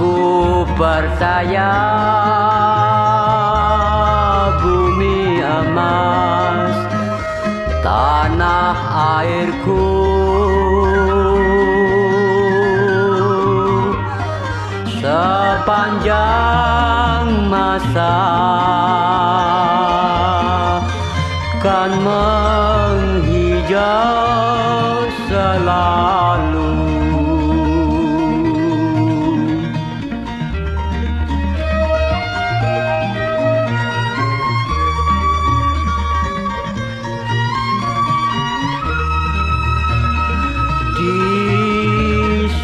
Aku percaya bumi emas tanah airku. Sepanjang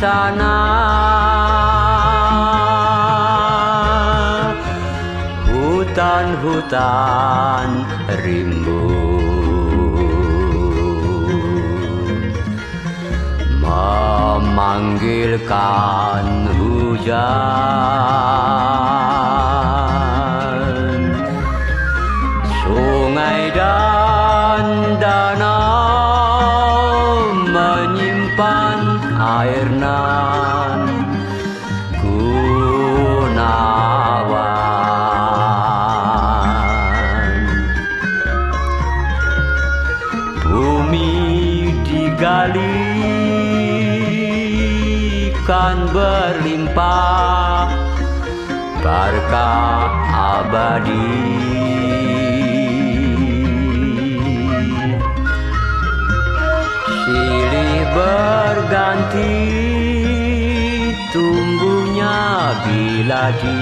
sana hutan-hutan rimbun memanggilkan hujan kan berlimpah. Berkah abadi. Silih berganti tumbuhnya bila di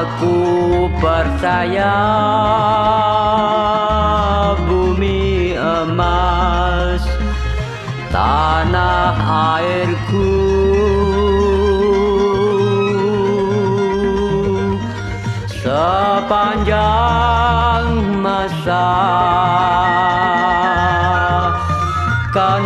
Aku percaya bumi emas tanah airku. Sepanjang masa kan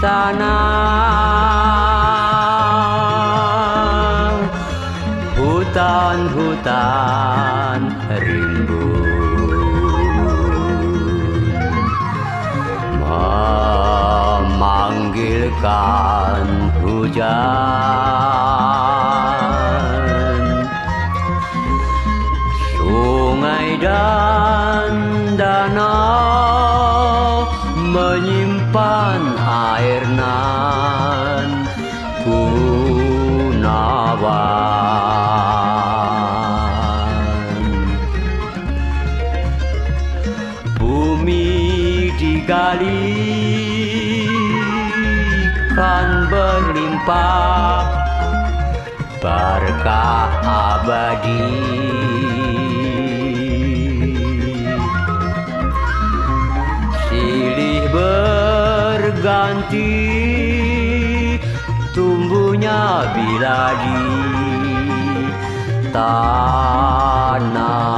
sana hutan-hutan rimbun memanggilkan hujan menyimpan air nan gunawan. Bumi digali kan berlimpah berkah abadi berganti tumbuhnya bila di tanah